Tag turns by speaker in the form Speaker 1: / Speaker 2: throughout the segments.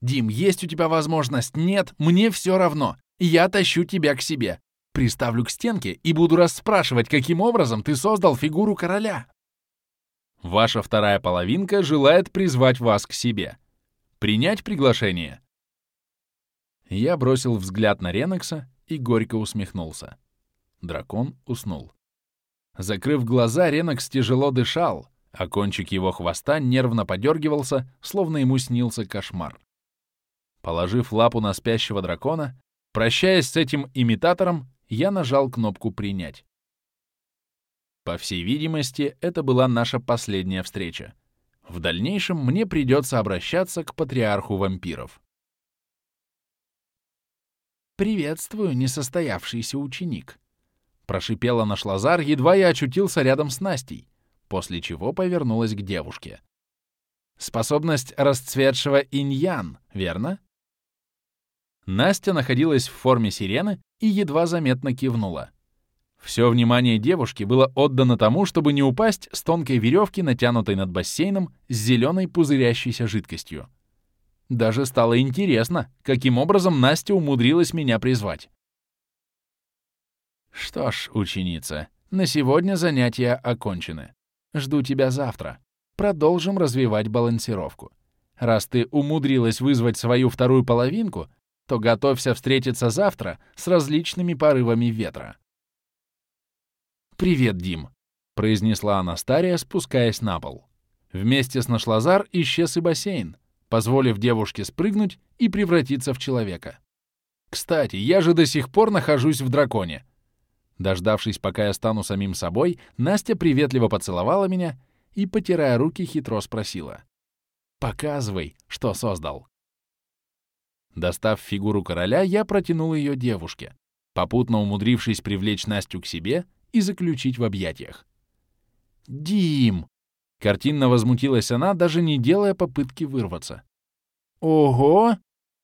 Speaker 1: Дим, есть у тебя возможность? Нет, мне все равно. Я тащу тебя к себе. Приставлю к стенке и буду расспрашивать, каким образом ты создал фигуру короля. Ваша вторая половинка желает призвать вас к себе. Принять приглашение. Я бросил взгляд на Ренокса и горько усмехнулся. Дракон уснул. Закрыв глаза, Ренокс тяжело дышал, а кончик его хвоста нервно подергивался, словно ему снился кошмар. Положив лапу на спящего дракона, прощаясь с этим имитатором, я нажал кнопку «Принять». По всей видимости, это была наша последняя встреча. В дальнейшем мне придется обращаться к патриарху вампиров. «Приветствую, несостоявшийся ученик», — прошипела наш Лазар, едва я очутился рядом с Настей, после чего повернулась к девушке. «Способность расцветшего иньян, верно?» Настя находилась в форме сирены и едва заметно кивнула. Все внимание девушки было отдано тому, чтобы не упасть с тонкой веревки, натянутой над бассейном, с зеленой пузырящейся жидкостью. Даже стало интересно, каким образом Настя умудрилась меня призвать. Что ж, ученица, на сегодня занятия окончены. Жду тебя завтра. Продолжим развивать балансировку. Раз ты умудрилась вызвать свою вторую половинку, то готовься встретиться завтра с различными порывами ветра. «Привет, Дим», — произнесла Анастария, спускаясь на пол. Вместе с Нашлазар исчез и бассейн, позволив девушке спрыгнуть и превратиться в человека. «Кстати, я же до сих пор нахожусь в драконе». Дождавшись, пока я стану самим собой, Настя приветливо поцеловала меня и, потирая руки, хитро спросила. «Показывай, что создал». Достав фигуру короля, я протянул ее девушке, попутно умудрившись привлечь Настю к себе и заключить в объятиях. «Дим!» — картинно возмутилась она, даже не делая попытки вырваться. «Ого!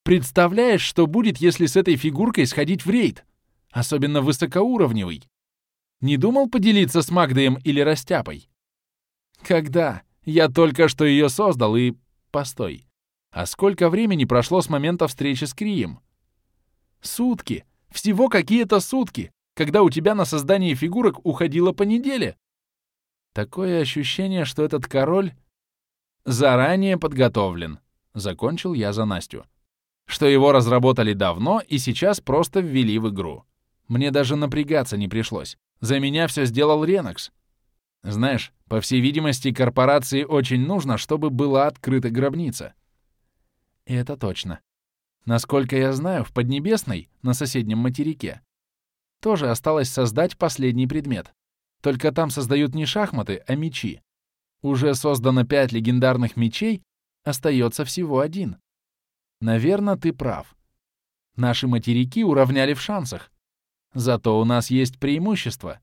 Speaker 1: Представляешь, что будет, если с этой фигуркой сходить в рейд? Особенно высокоуровневый. Не думал поделиться с Магдеем или Растяпой?» «Когда? Я только что ее создал и... Постой. А сколько времени прошло с момента встречи с Крием?» «Сутки! Всего какие-то сутки! когда у тебя на создание фигурок уходило по неделе. Такое ощущение, что этот король заранее подготовлен, закончил я за Настю. Что его разработали давно и сейчас просто ввели в игру. Мне даже напрягаться не пришлось. За меня все сделал Ренокс. Знаешь, по всей видимости, корпорации очень нужно, чтобы была открыта гробница. И это точно. Насколько я знаю, в Поднебесной, на соседнем материке, тоже осталось создать последний предмет. Только там создают не шахматы, а мечи. Уже создано пять легендарных мечей, остается всего один. Наверное, ты прав. Наши материки уравняли в шансах. Зато у нас есть преимущество.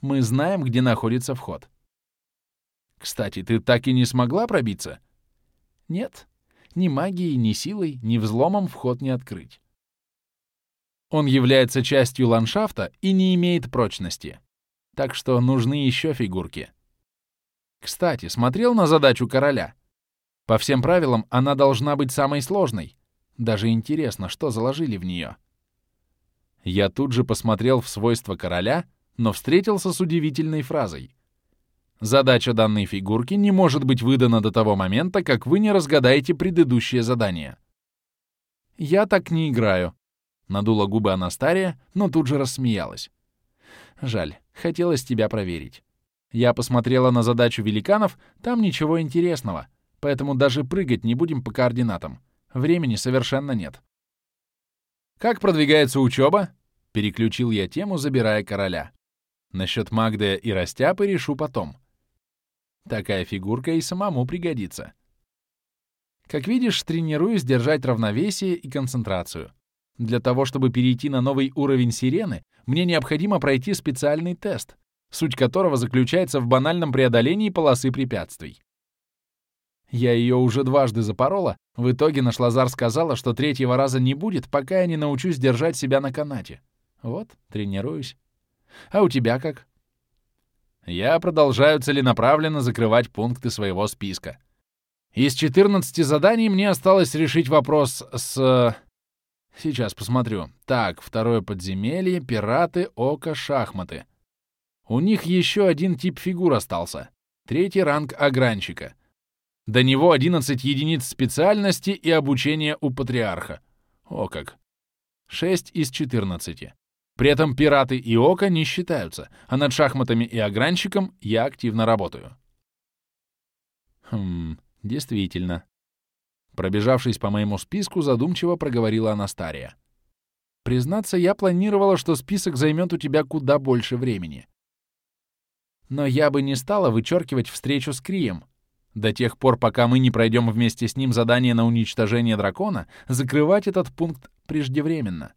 Speaker 1: Мы знаем, где находится вход. Кстати, ты так и не смогла пробиться? Нет. Ни магией, ни силой, ни взломом вход не открыть. Он является частью ландшафта и не имеет прочности. Так что нужны еще фигурки. Кстати, смотрел на задачу короля? По всем правилам, она должна быть самой сложной. Даже интересно, что заложили в нее. Я тут же посмотрел в свойства короля, но встретился с удивительной фразой. Задача данной фигурки не может быть выдана до того момента, как вы не разгадаете предыдущее задание. Я так не играю, Надула губы Анастария, но тут же рассмеялась. «Жаль, хотелось тебя проверить. Я посмотрела на задачу великанов, там ничего интересного, поэтому даже прыгать не будем по координатам. Времени совершенно нет». «Как продвигается учеба?» — переключил я тему, забирая короля. Насчет Магды и Растяпы решу потом. Такая фигурка и самому пригодится. Как видишь, тренируюсь держать равновесие и концентрацию. Для того, чтобы перейти на новый уровень сирены, мне необходимо пройти специальный тест, суть которого заключается в банальном преодолении полосы препятствий. Я ее уже дважды запорола, в итоге наш Лазар сказала, что третьего раза не будет, пока я не научусь держать себя на канате. Вот, тренируюсь. А у тебя как? Я продолжаю целенаправленно закрывать пункты своего списка. Из 14 заданий мне осталось решить вопрос с... Сейчас посмотрю. Так, второе подземелье, пираты, око, шахматы. У них еще один тип фигур остался. Третий ранг огранчика. До него 11 единиц специальности и обучения у патриарха. О как. 6 из 14. При этом пираты и око не считаются, а над шахматами и огранчиком я активно работаю. Хм, действительно. Пробежавшись по моему списку, задумчиво проговорила Анастария. Признаться, я планировала, что список займет у тебя куда больше времени. Но я бы не стала вычеркивать встречу с Крием. До тех пор, пока мы не пройдем вместе с ним задание на уничтожение дракона, закрывать этот пункт преждевременно.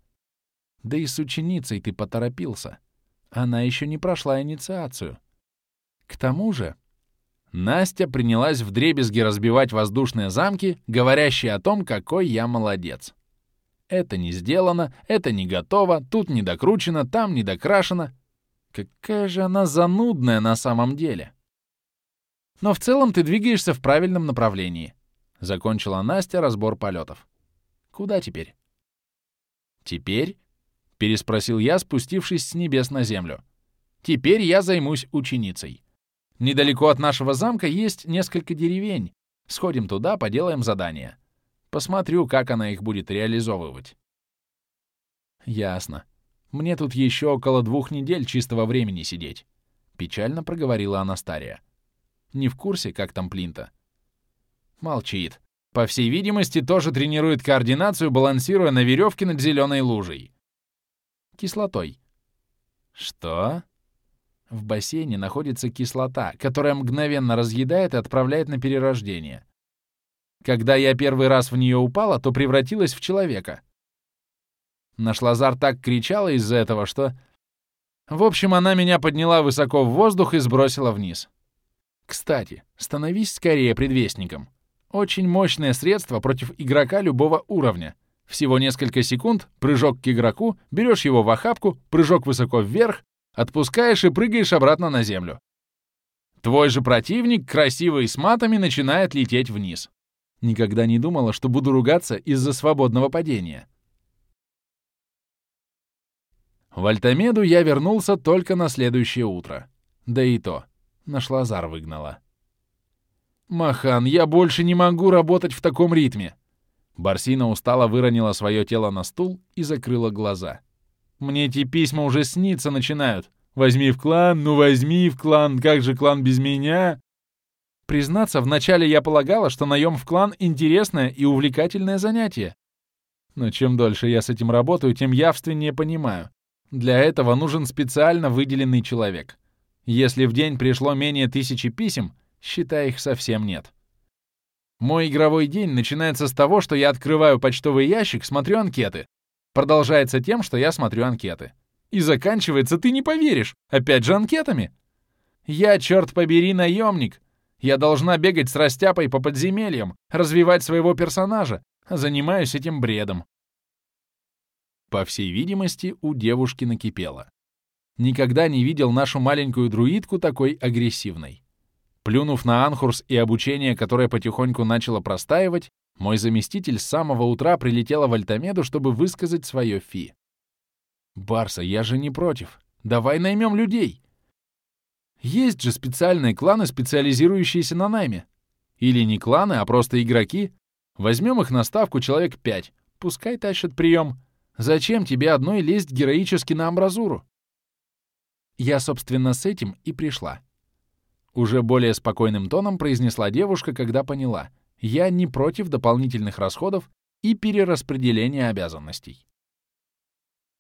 Speaker 1: Да и с ученицей ты поторопился. Она еще не прошла инициацию. К тому же... Настя принялась вдребезги разбивать воздушные замки, говорящие о том, какой я молодец. Это не сделано, это не готово, тут не докручено, там не докрашено. Какая же она занудная на самом деле. Но в целом ты двигаешься в правильном направлении. Закончила Настя разбор полетов. Куда теперь? Теперь? Переспросил я, спустившись с небес на землю. Теперь я займусь ученицей. Недалеко от нашего замка есть несколько деревень. Сходим туда, поделаем задания. Посмотрю, как она их будет реализовывать. Ясно. Мне тут еще около двух недель чистого времени сидеть. Печально проговорила Анастария. Не в курсе, как там Плинта. Молчит. По всей видимости, тоже тренирует координацию, балансируя на веревке над зеленой лужей. Кислотой. Что? В бассейне находится кислота, которая мгновенно разъедает и отправляет на перерождение. Когда я первый раз в нее упала, то превратилась в человека. Наш Лазар так кричала из-за этого, что... В общем, она меня подняла высоко в воздух и сбросила вниз. Кстати, становись скорее предвестником. Очень мощное средство против игрока любого уровня. Всего несколько секунд, прыжок к игроку, берешь его в охапку, прыжок высоко вверх, Отпускаешь и прыгаешь обратно на землю. Твой же противник, красивый с матами, начинает лететь вниз. Никогда не думала, что буду ругаться из-за свободного падения. В Альтамеду я вернулся только на следующее утро. Да и то, наш Лазар выгнала. «Махан, я больше не могу работать в таком ритме!» Барсина устало выронила свое тело на стул и закрыла глаза. Мне эти письма уже сниться начинают. Возьми в клан, ну возьми в клан, как же клан без меня? Признаться, вначале я полагала, что наем в клан — интересное и увлекательное занятие. Но чем дольше я с этим работаю, тем явственнее понимаю. Для этого нужен специально выделенный человек. Если в день пришло менее тысячи писем, считай, их совсем нет. Мой игровой день начинается с того, что я открываю почтовый ящик, смотрю анкеты, Продолжается тем, что я смотрю анкеты. И заканчивается, ты не поверишь, опять же анкетами. Я, черт побери, наемник. Я должна бегать с растяпой по подземельям, развивать своего персонажа, а занимаюсь этим бредом. По всей видимости, у девушки накипело. Никогда не видел нашу маленькую друидку такой агрессивной. Плюнув на Анхурс и обучение, которое потихоньку начало простаивать, мой заместитель с самого утра прилетела в Альтамеду, чтобы высказать свое фи. «Барса, я же не против. Давай наймем людей. Есть же специальные кланы, специализирующиеся на найме. Или не кланы, а просто игроки. Возьмем их на ставку человек пять. Пускай тащат прием. Зачем тебе одной лезть героически на амбразуру?» Я, собственно, с этим и пришла. Уже более спокойным тоном произнесла девушка, когда поняла — я не против дополнительных расходов и перераспределения обязанностей.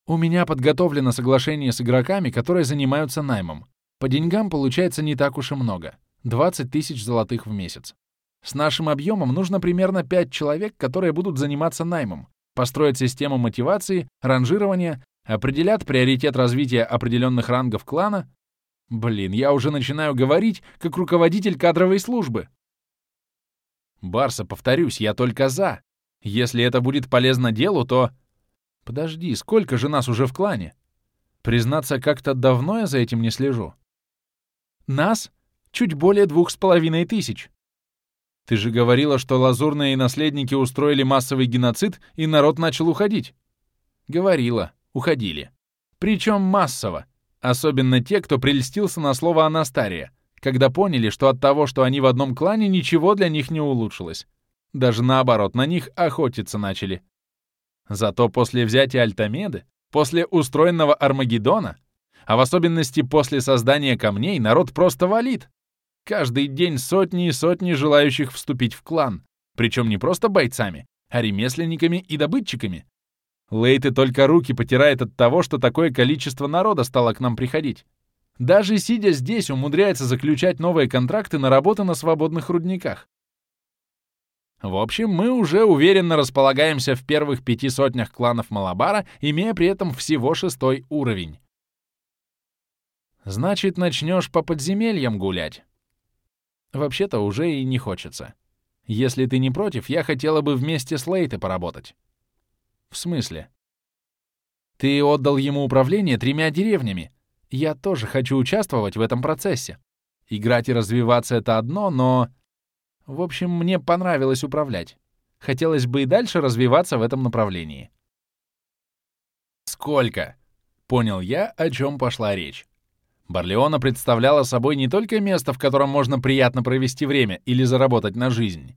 Speaker 1: У меня подготовлено соглашение с игроками, которые занимаются наймом. По деньгам получается не так уж и много — 20 тысяч золотых в месяц. С нашим объемом нужно примерно 5 человек, которые будут заниматься наймом, построят систему мотивации, ранжирования, определят приоритет развития определенных рангов клана. Блин, я уже начинаю говорить, как руководитель кадровой службы. Барса, повторюсь, я только за. Если это будет полезно делу, то... Подожди, сколько же нас уже в клане? Признаться, как-то давно я за этим не слежу. Нас чуть более двух с половиной тысяч. Ты же говорила, что лазурные наследники устроили массовый геноцид, и народ начал уходить. Говорила, уходили. Причем массово. Особенно те, кто прельстился на слово Анастария, когда поняли, что от того, что они в одном клане, ничего для них не улучшилось. Даже наоборот, на них охотиться начали. Зато после взятия Альтамеды, после устроенного Армагеддона, а в особенности после создания камней, народ просто валит. Каждый день сотни и сотни желающих вступить в клан, причем не просто бойцами, а ремесленниками и добытчиками. Лейты только руки потирает от того, что такое количество народа стало к нам приходить. Даже сидя здесь, умудряется заключать новые контракты на работу на свободных рудниках. В общем, мы уже уверенно располагаемся в первых пяти сотнях кланов Малабара, имея при этом всего шестой уровень. Значит, начнешь по подземельям гулять. Вообще-то уже и не хочется. Если ты не против, я хотела бы вместе с Лейтой поработать. В смысле? Ты отдал ему управление тремя деревнями. Я тоже хочу участвовать в этом процессе. Играть и развиваться — это одно, но... В общем, мне понравилось управлять. Хотелось бы и дальше развиваться в этом направлении. «Сколько?» — понял я, о чем пошла речь. Барлеона представляла собой не только место, в котором можно приятно провести время или заработать на жизнь.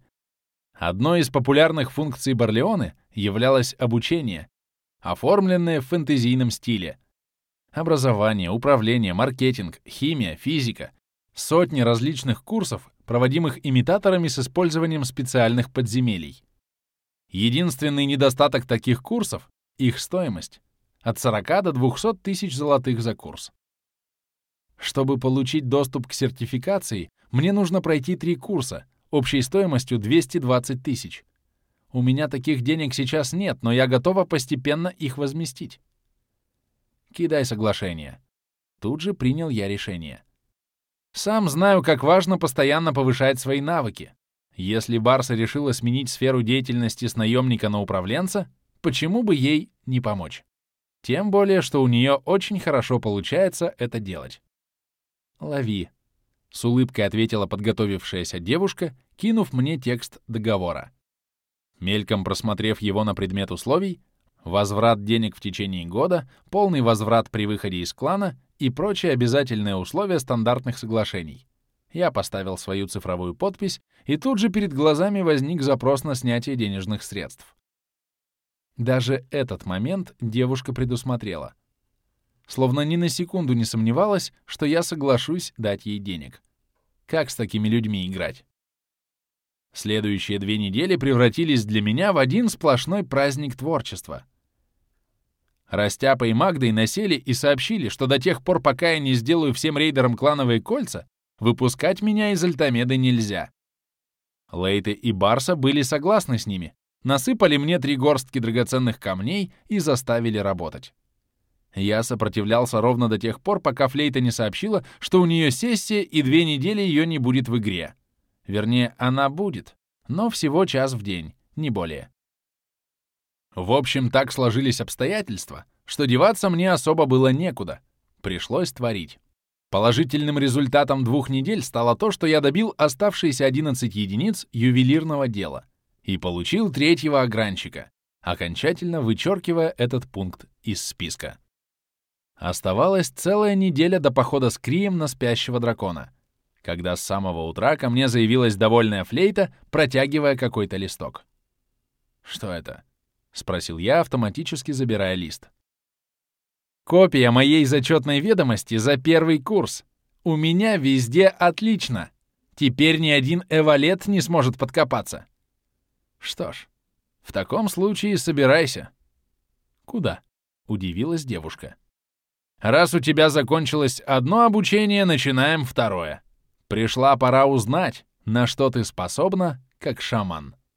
Speaker 1: Одной из популярных функций Барлеоны являлось обучение, оформленное в фэнтезийном стиле. Образование, управление, маркетинг, химия, физика. Сотни различных курсов, проводимых имитаторами с использованием специальных подземелий. Единственный недостаток таких курсов — их стоимость. От 40 до 200 тысяч золотых за курс. Чтобы получить доступ к сертификации, мне нужно пройти три курса, общей стоимостью 220 тысяч. У меня таких денег сейчас нет, но я готова постепенно их возместить. Кидай соглашение. Тут же принял я решение. Сам знаю, как важно постоянно повышать свои навыки. Если Барса решила сменить сферу деятельности с наемника на управленца, почему бы ей не помочь? Тем более, что у нее очень хорошо получается это делать. «Лови», — с улыбкой ответила подготовившаяся девушка, кинув мне текст договора. Мельком просмотрев его на предмет условий, возврат денег в течение года, полный возврат при выходе из клана и прочие обязательные условия стандартных соглашений. Я поставил свою цифровую подпись, и тут же перед глазами возник запрос на снятие денежных средств. Даже этот момент девушка предусмотрела словно ни на секунду не сомневалась, что я соглашусь дать ей денег. Как с такими людьми играть? Следующие две недели превратились для меня в один сплошной праздник творчества. Растяпа и Магдой насели и сообщили, что до тех пор, пока я не сделаю всем рейдерам клановые кольца, выпускать меня из Альтамеды нельзя. Лейты и Барса были согласны с ними, насыпали мне три горстки драгоценных камней и заставили работать. Я сопротивлялся ровно до тех пор, пока Флейта не сообщила, что у нее сессия и две недели ее не будет в игре. Вернее, она будет, но всего час в день, не более. В общем, так сложились обстоятельства, что деваться мне особо было некуда. Пришлось творить. Положительным результатом двух недель стало то, что я добил оставшиеся 11 единиц ювелирного дела и получил третьего огранщика, окончательно вычеркивая этот пункт из списка. Оставалась целая неделя до похода с Крием на спящего дракона, когда с самого утра ко мне заявилась довольная флейта, протягивая какой-то листок. «Что это?» — спросил я, автоматически забирая лист. «Копия моей зачетной ведомости за первый курс. У меня везде отлично. Теперь ни один эвалет не сможет подкопаться». «Что ж, в таком случае собирайся». «Куда?» — удивилась девушка. Раз у тебя закончилось одно обучение, начинаем второе. Пришла пора узнать, на что ты способна, как шаман.